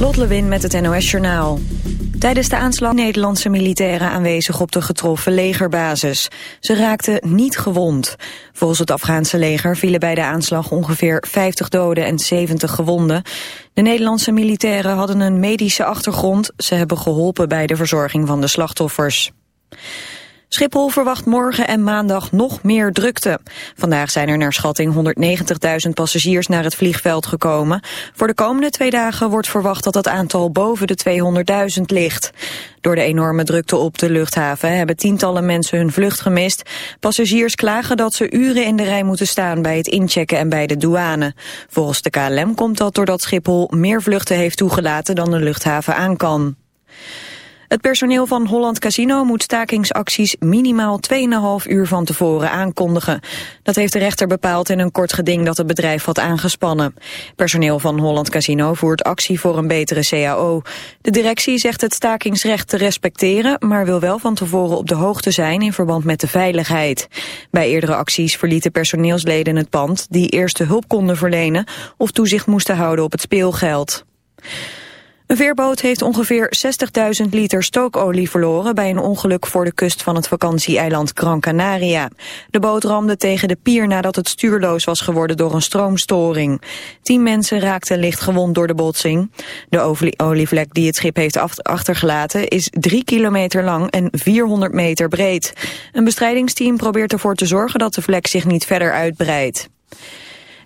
Lot Lewin met het NOS Journaal. Tijdens de aanslag Nederlandse militairen aanwezig op de getroffen legerbasis. Ze raakten niet gewond. Volgens het Afghaanse leger vielen bij de aanslag ongeveer 50 doden en 70 gewonden. De Nederlandse militairen hadden een medische achtergrond. Ze hebben geholpen bij de verzorging van de slachtoffers. Schiphol verwacht morgen en maandag nog meer drukte. Vandaag zijn er naar schatting 190.000 passagiers naar het vliegveld gekomen. Voor de komende twee dagen wordt verwacht dat het aantal boven de 200.000 ligt. Door de enorme drukte op de luchthaven hebben tientallen mensen hun vlucht gemist. Passagiers klagen dat ze uren in de rij moeten staan bij het inchecken en bij de douane. Volgens de KLM komt dat doordat Schiphol meer vluchten heeft toegelaten dan de luchthaven aan kan. Het personeel van Holland Casino moet stakingsacties minimaal 2,5 uur van tevoren aankondigen. Dat heeft de rechter bepaald in een kort geding dat het bedrijf had aangespannen. Personeel van Holland Casino voert actie voor een betere CAO. De directie zegt het stakingsrecht te respecteren, maar wil wel van tevoren op de hoogte zijn in verband met de veiligheid. Bij eerdere acties verlieten personeelsleden het pand die eerste hulp konden verlenen of toezicht moesten houden op het speelgeld. Een veerboot heeft ongeveer 60.000 liter stookolie verloren bij een ongeluk voor de kust van het vakantieeiland Gran Canaria. De boot ramde tegen de pier nadat het stuurloos was geworden door een stroomstoring. Tien mensen raakten licht gewond door de botsing. De olievlek die het schip heeft achtergelaten is drie kilometer lang en 400 meter breed. Een bestrijdingsteam probeert ervoor te zorgen dat de vlek zich niet verder uitbreidt.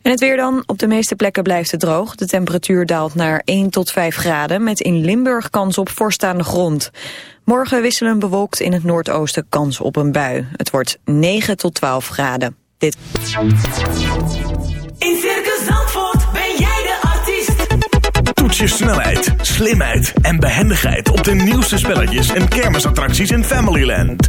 En het weer dan. Op de meeste plekken blijft het droog. De temperatuur daalt naar 1 tot 5 graden... met in Limburg kans op voorstaande grond. Morgen wisselen bewolkt in het noordoosten kans op een bui. Het wordt 9 tot 12 graden. Dit. In Circus Zandvoort ben jij de artiest. Toets je snelheid, slimheid en behendigheid... op de nieuwste spelletjes en kermisattracties in Familyland.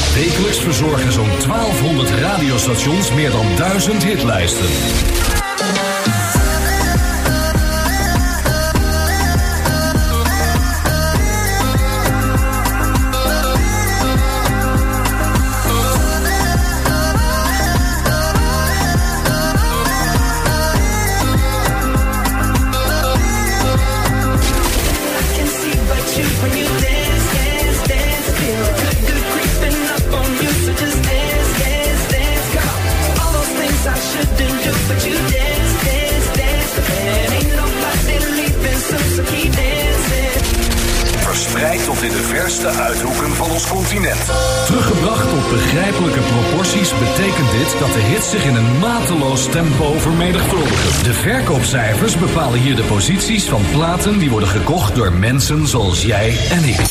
Wekelijks verzorgen zo'n 1200 radiostations meer dan 1000 hitlijsten. Bepalen hier de posities van platen die worden gekocht door mensen zoals jij en ik.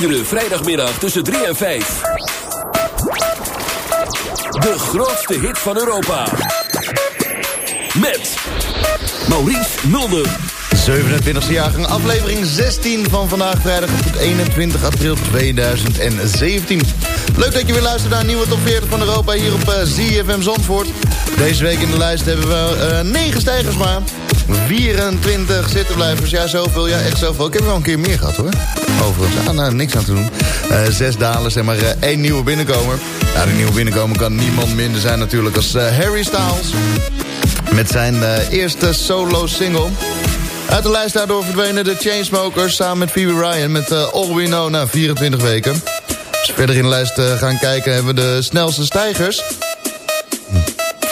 Iedere vrijdagmiddag tussen 3 en 5. De grootste hit van Europa. Met Maurice Mulder. 27e jaargang, aflevering 16 van vandaag vrijdag op het 21 april 2017. Leuk dat je weer luistert naar een nieuwe top 40 van Europa hier op uh, ZFM Zandvoort. Deze week in de lijst hebben we uh, 9 stijgers maar. 24 zittenblijvers, ja zoveel, ja echt zoveel. Ik heb er wel een keer meer gehad hoor. Overigens, ah, nou, niks aan te doen. Uh, zes dalers en maar uh, één nieuwe binnenkomer. Nou, die nieuwe binnenkomer kan niemand minder zijn natuurlijk als uh, Harry Styles. Met zijn eerste solo single. Uit de lijst daardoor verdwenen de Chainsmokers samen met Phoebe Ryan met All We Know na 24 weken. Als we verder in de lijst gaan kijken hebben we de snelste stijgers.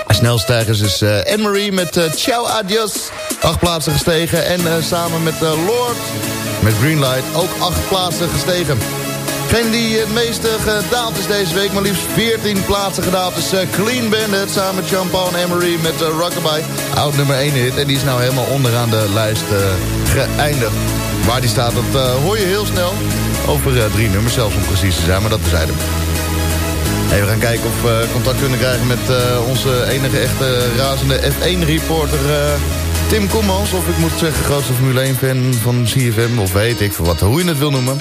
De snelste stijgers is Anne-Marie met Ciao Adios. Acht plaatsen gestegen. En samen met Lord met Greenlight ook acht plaatsen gestegen. Degene die het meeste gedaald is deze week, maar liefst 14 plaatsen gedaald... is uh, Clean Bandit samen met en Emery met uh, Rockabye. Oud nummer 1 hit en die is nou helemaal onderaan de lijst geëindigd. Waar die staat, dat hoor je heel snel. Over drie nummers zelfs om precies te zijn, maar dat terzijde. Hey, we gaan kijken of we contact kunnen krijgen met onze enige echte razende F1-reporter... Tim Kommans, of ik moet zeggen grootste Formule 1-fan van CFM... of weet ik wat, hoe je het wil noemen...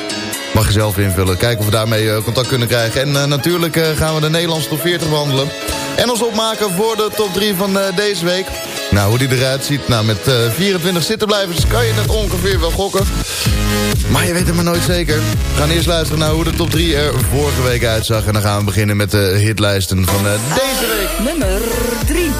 Mag je zelf invullen. Kijken of we daarmee uh, contact kunnen krijgen. En uh, natuurlijk uh, gaan we de Nederlandse top 40 behandelen. En ons opmaken voor de top 3 van deze week. Nou, hoe die eruit ziet. Nou, met 24 zittenblijvers kan je het ongeveer wel gokken. Maar je weet het maar nooit zeker. We gaan eerst luisteren naar hoe de top 3 er vorige week uitzag. En dan gaan we beginnen met de hitlijsten van deze week. Nummer 3.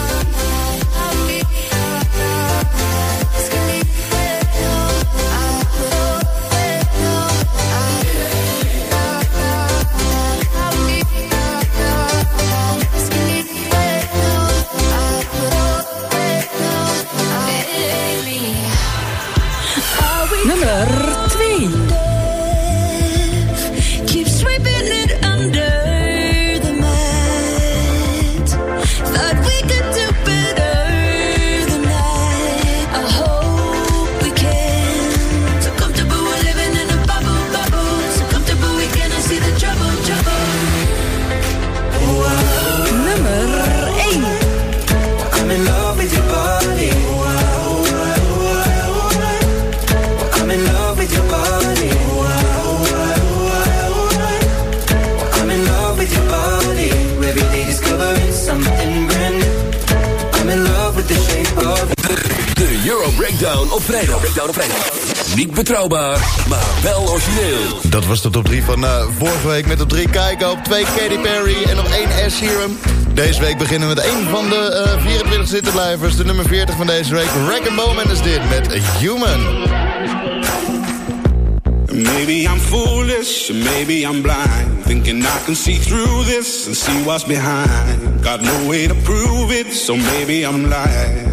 Betrouwbaar, maar wel origineel. Dat was de top 3 van uh, vorige week met op 3 kijken op 2 Katy Perry en op 1 Ash Sheeran. Deze week beginnen we met een van de uh, 24 zittenblijvers. De nummer 40 van deze week. Rack Bowman is dit met Human. Maybe I'm foolish, maybe I'm blind. Thinking I can see through this and see what's behind. Got no way to prove it, so maybe I'm lying.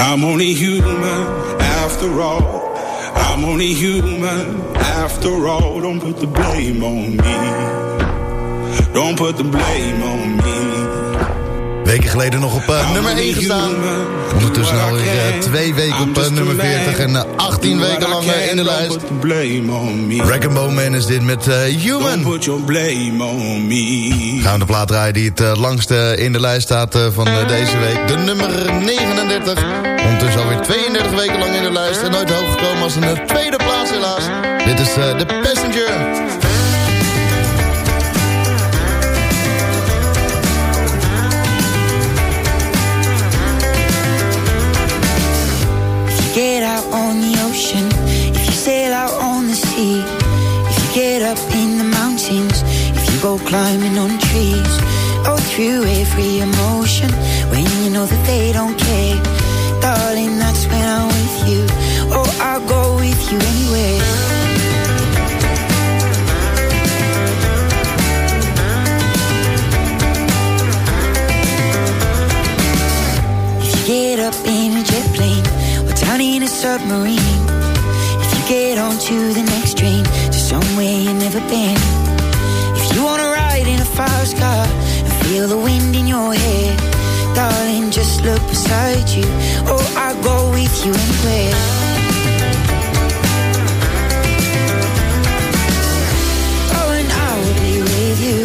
I'm only human after all. I'm only human after all. Don't put the blame on me. Don't put the blame on me. Weken geleden nog op uh, nummer 1 gestaan. Ondertussen alweer uh, twee weken op uh, nummer 40 en 18 weken lang in de lijst. Rack Man is dit met Human. Gaan we de plaat draaien die het langste in de lijst staat van deze week. De nummer 39. Ondertussen alweer 32 weken lang in de lijst. En nooit hoog gekomen als een tweede plaats helaas. Dit is The Passenger. Ocean, if you sail out on the sea, if you get up in the mountains, if you go climbing on trees, oh through every emotion, when you know that they don't care, darling, that's when I'm with you. Oh, I'll go with you anywhere. Get up in a jet plane or down in a submarine, if on to the next train to somewhere you've never been, if you wanna ride in a fast car and feel the wind in your hair, darling, just look beside you. Oh, I'll go with you anywhere. Oh, and I will be with you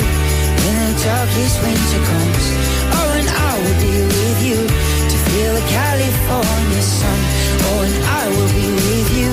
when the darkest winter comes. Oh, and I will be with you to feel the California sun. Oh, and I will be with you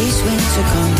these winds are coming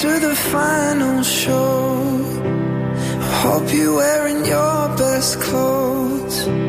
to the final show. I hope you're wearing your best clothes.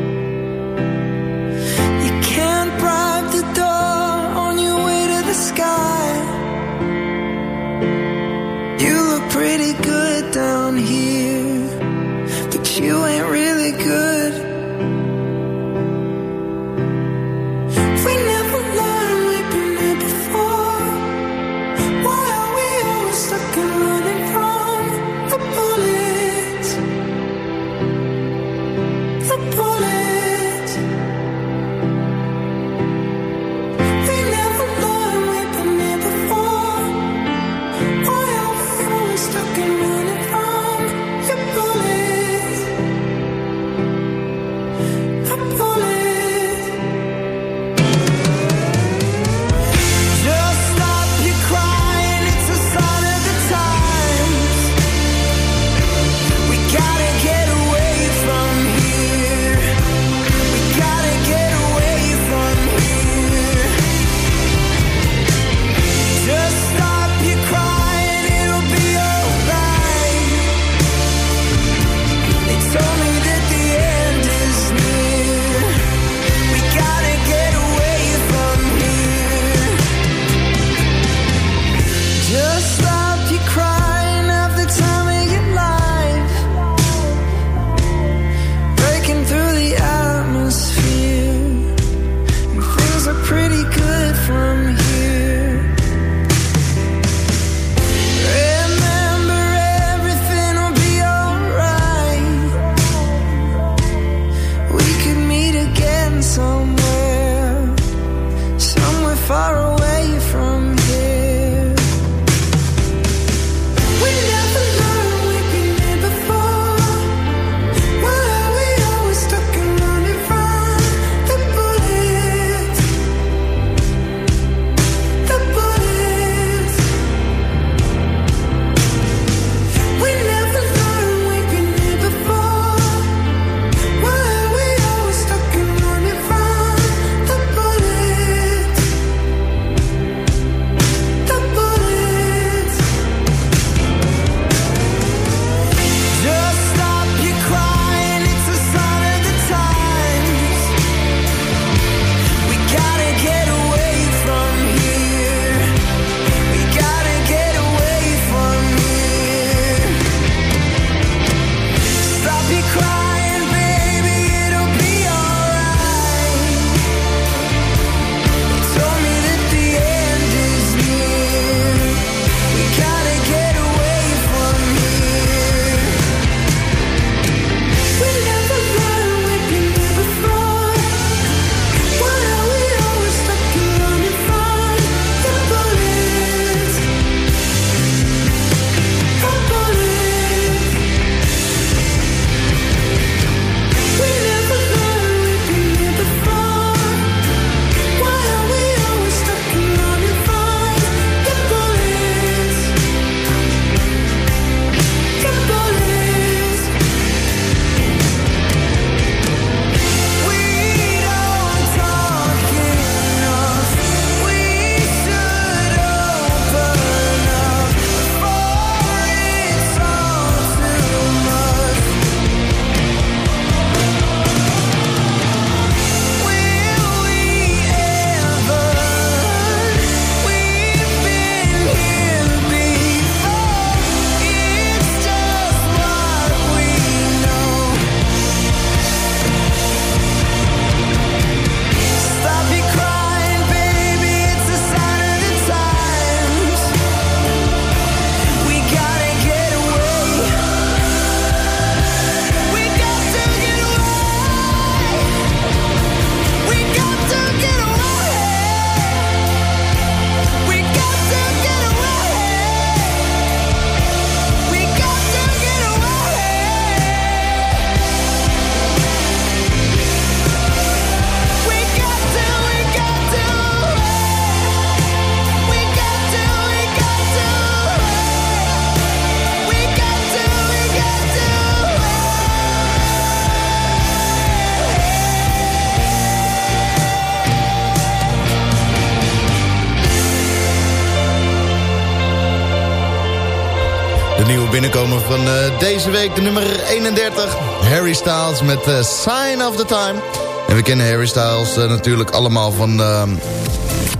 Deze week, de nummer 31. Harry Styles met uh, Sign of the Time. En we kennen Harry Styles uh, natuurlijk allemaal van ehm,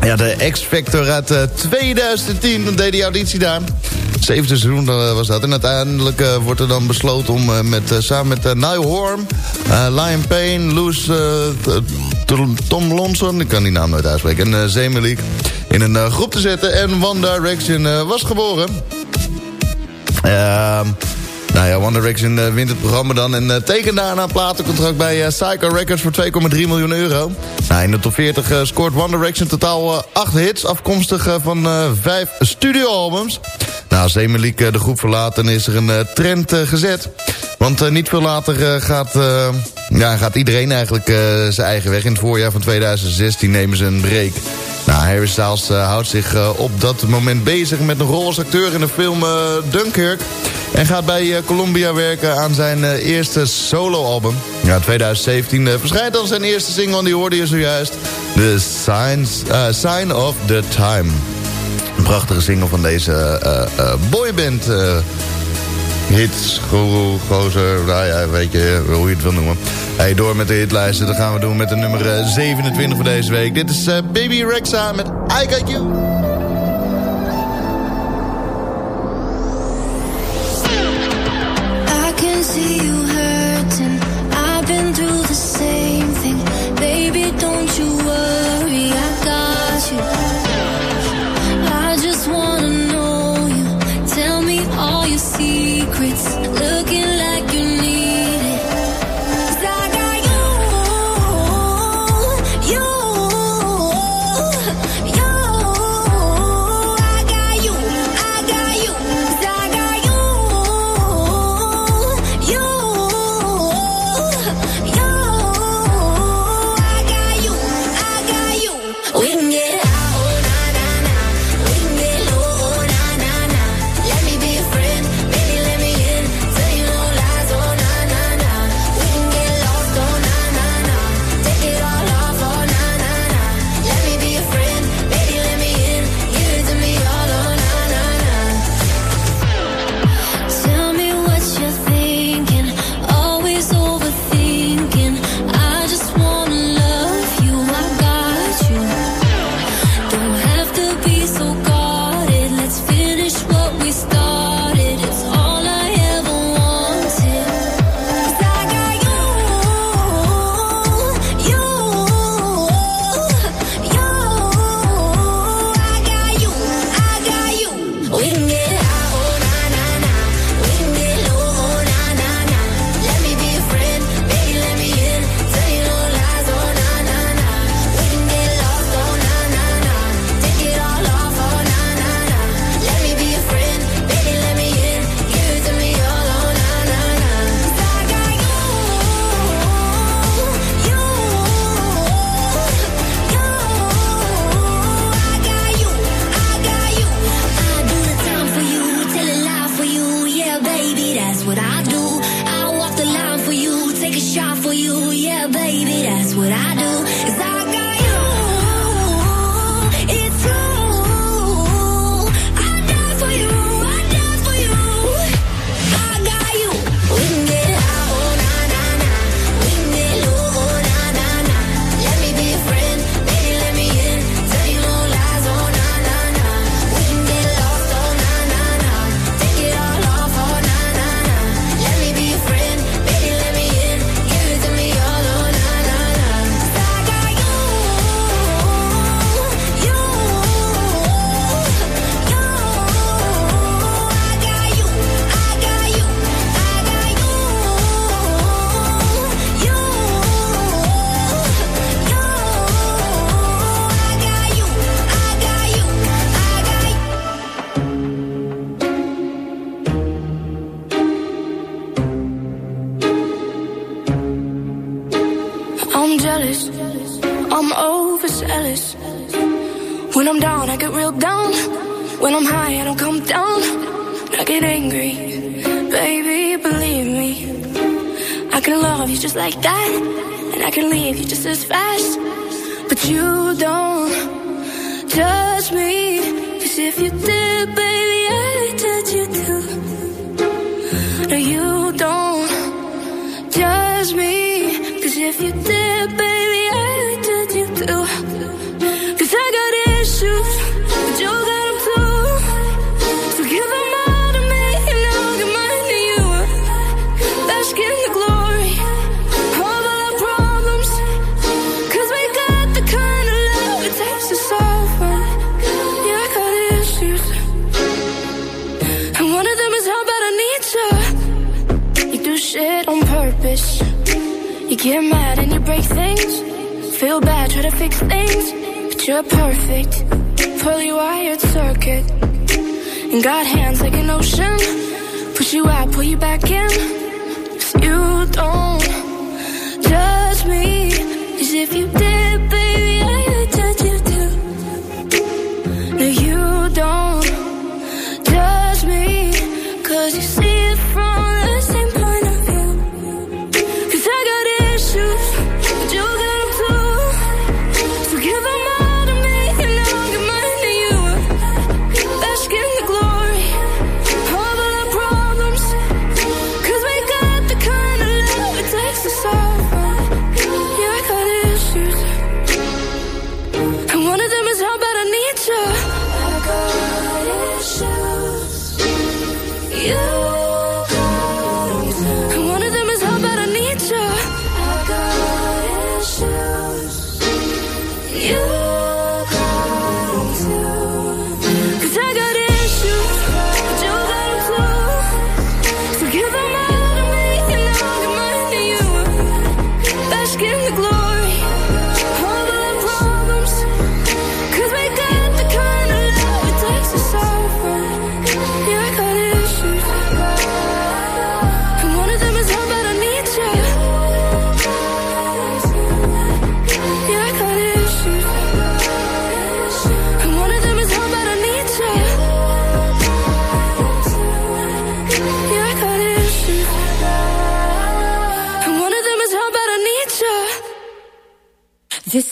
ja, de X-Factor uit 2010. Dan deed hij auditie daar. Zevende seizoen was dat. En uiteindelijk wordt er dan besloten om met, samen met Niall Horn, Lion Payne, Loes, Tom Lonson, ik kan die naam nooit uitspreken, en Zemelik in een groep te zetten. En One Direction was geboren. Ehm nou ja, One Direction uh, wint het programma dan en uh, tekent daarna een platencontract bij uh, Psycho Records voor 2,3 miljoen euro. Nou, in de top 40 scoort One Direction totaal 8 hits, afkomstig van 5 studioalbums. Nou, Emeliek de groep verlaat, dan is er een trend gezet. Want niet veel later gaat, ja, gaat iedereen eigenlijk zijn eigen weg. In het voorjaar van 2016 nemen ze een break. Nou, Harry Styles houdt zich op dat moment bezig met een rol als acteur in de film Dunkirk. En gaat bij Columbia werken aan zijn eerste soloalbum. Ja, 2017 verschijnt dan zijn eerste single, die hoorde je zojuist. The Signs, Sign of the Time. Prachtige single van deze boyband hits, gozer, nou ja, weet je hoe je het wil noemen. Hey, door met de hitlijsten, dat gaan we doen met de nummer 27 voor deze week. Dit is uh, Baby Rexa met I Got You.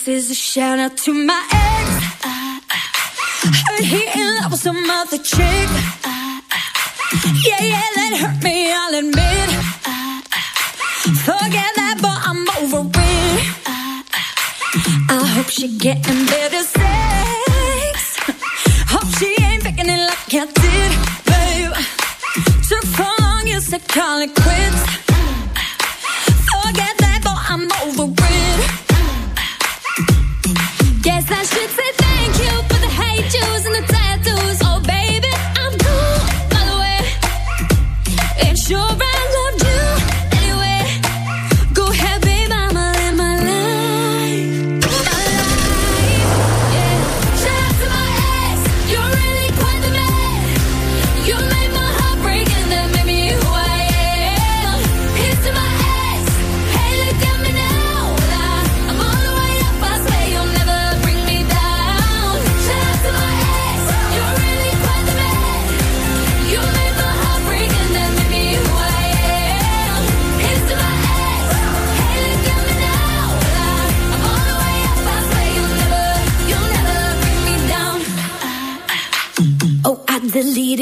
is a shout out to my ex. Uh, uh, heard he in love with some other chick. Uh, yeah, yeah, that hurt me, I'll admit. Forget that, but I'm over it. I hope she getting better sex. Hope she ain't faking it like I did, babe. Too long, you said call it quits. Forget that, but I'm over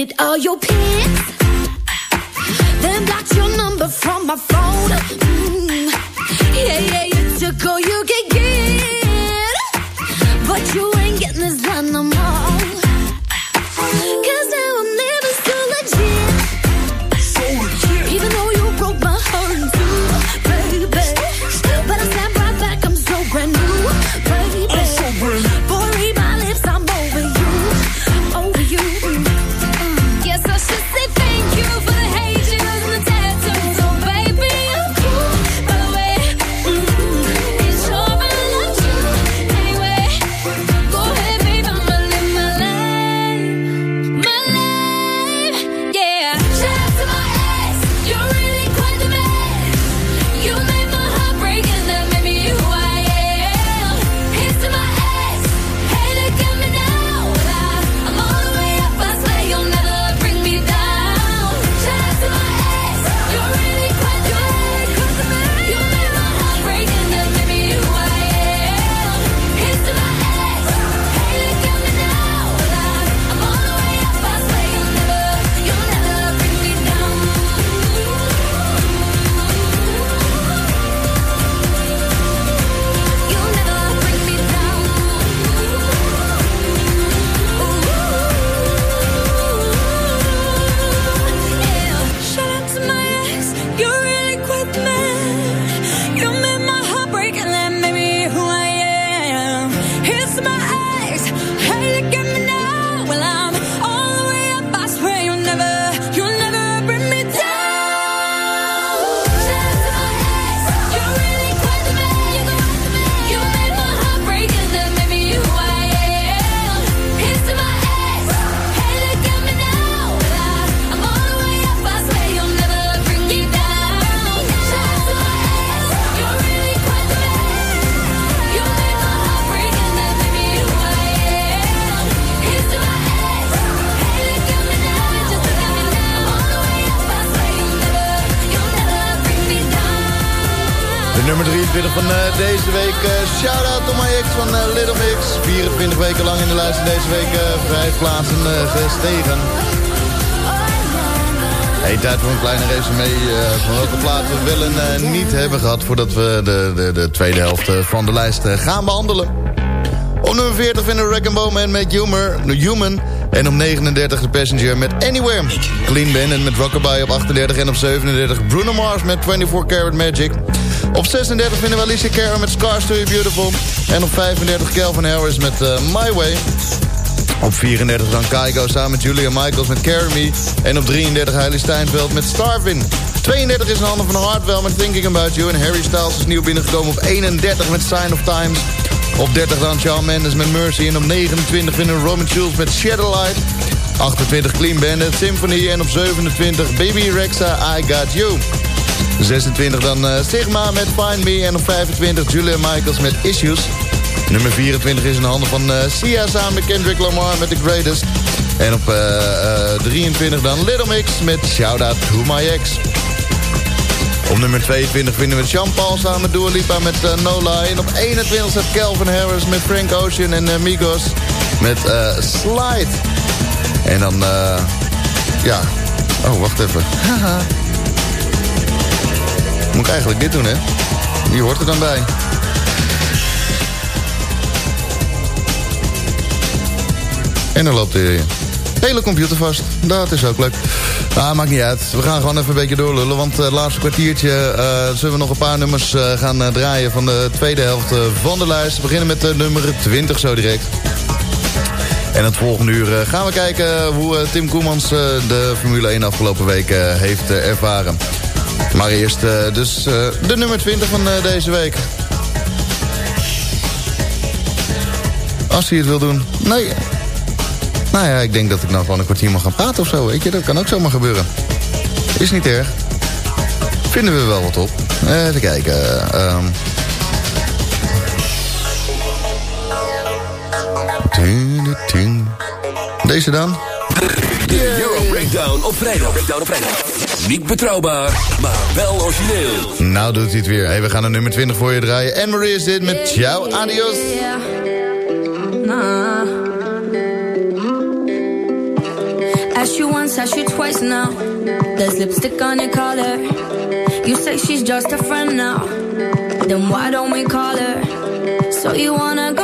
deleted all your pics, then blocked your number from my phone. Mm. Yeah, yeah, you took all you gave. Weken lang in de lijst en deze week eh, vijf plaatsen eh, gestegen. Hey, tijd voor een kleine resume eh, van welke platen we wel en niet hebben gehad... voordat we de, de, de tweede helft van de lijst gaan behandelen. Op nummer 40 vinden we Rack Bowman met Humor, Human... En op 39 de Passenger met Anywhere. Clean Bandit met Rockabye op 38. En op 37 Bruno Mars met 24 Karat Magic. Op 36 vinden we Alicia Cara met Scars to Beautiful. En op 35 Calvin Harris met eh, My Way. Op 34 dan Kaigo samen met Julia Michaels met Carry Me. En op 33 Hailey Steinfeld met Starvin. 32 is in handen van Hardwell met Thinking About You. En Harry Styles is nieuw binnengekomen op 31 met Sign of Times. Op 30 dan Shawn Mendes met Mercy. En op 29 vinden we Robin Schulz met Shadowlight. 28 Clean Bandit, Symphony. En op 27 Baby Rexa, I Got You. 26 dan eh, Sigma met Find Me. En op 25 Julia Michaels met Issues. Nummer 24 is in de handen van eh, Sia samen met Kendrick Lamar met The Greatest. En op eh, eh, 23 dan Little Mix met Shout Out To My Ex. Op nummer 22 vinden we Jean Paul samen met Dua Lipa met uh, No Lie. En op 21 staat Calvin Harris met Frank Ocean en uh, Migos met Slide. En dan, ja... Oh, wacht even. Moet ik eigenlijk dit doen, hè? Die hoort er dan bij. En dan loopt de hele computer vast. Dat is ook leuk. Ah, maakt niet uit. We gaan gewoon even een beetje doorlullen. Want het laatste kwartiertje uh, zullen we nog een paar nummers uh, gaan draaien... van de tweede helft van de lijst. We beginnen met de nummer 20 zo direct. En het volgende uur gaan we kijken hoe Tim Koemans de Formule 1 afgelopen week heeft ervaren. Maar eerst dus de nummer 20 van deze week. Als hij het wil doen. Nee, nou ja, ik denk dat ik nou gewoon een kwartier mag gaan praten of zo. Weet je, dat kan ook zomaar gebeuren. Is niet erg. Vinden we wel wat op. Even kijken. Um... Deze dan? De Euro Breakdown op vrijdag. Breakdown op vrijdag. Niet betrouwbaar, maar wel origineel. Nou doet hij het weer. Hey, we gaan een nummer 20 voor je draaien. En Marie is dit met Ciao, adios. Nah. Asked you once, asked you twice now. There's lipstick on your collar. You say she's just a friend now. Then why don't we call her? So you wanna go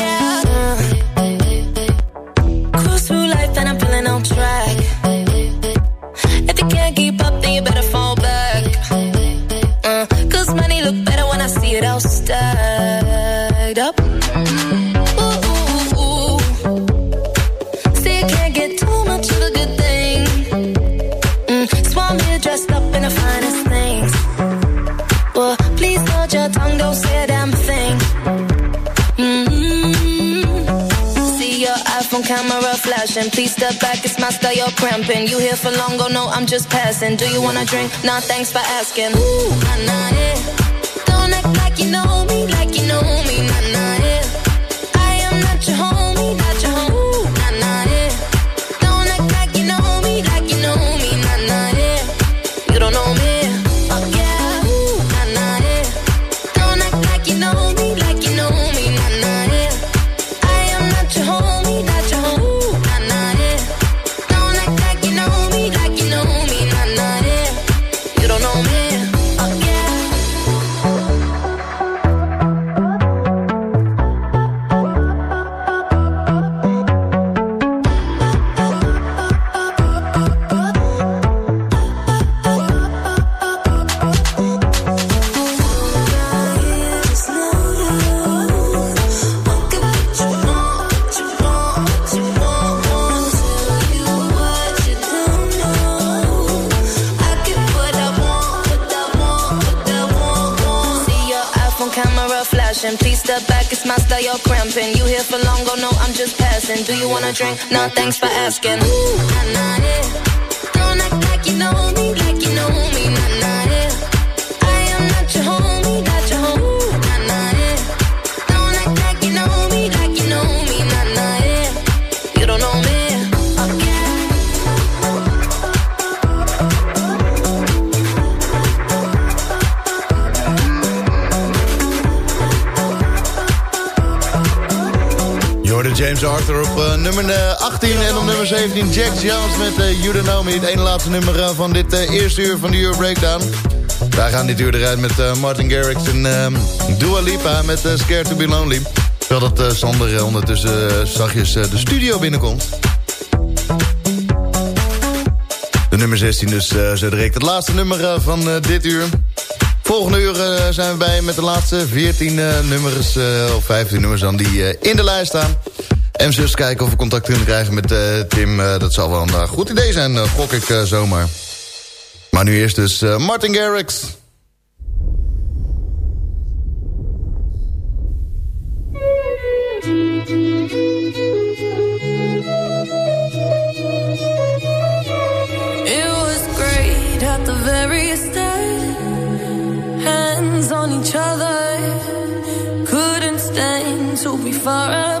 You're cramping. You here for long, go no, I'm just passing. Do you wanna drink? Nah, thanks for asking. Ooh, nah, nah, yeah. Don't act like you know me, like you know me, nah, nah, yeah. Asking. Dit eh, eerste uur van de Euro Breakdown. Wij gaan dit uur eruit met eh, Martin Garrix en ehm, Dua Lipa met eh, Scared to be Lonely. Terwijl dat Sander ondertussen zachtjes de studio binnenkomt. De nummer 16 dus eh, zo direct het laatste nummer van dit uur. Volgende uur zijn we bij met de laatste 14 eh, nummers, of 15 nummers dan die in de lijst staan. En zus kijken of we contact kunnen krijgen met Tim. dat zal wel een goed idee zijn, gok ik zomaar. Maar nu eerst dus eh, Martin Garrix. It was great at the very start. Hands on each other. Couldn't stand to be far apart.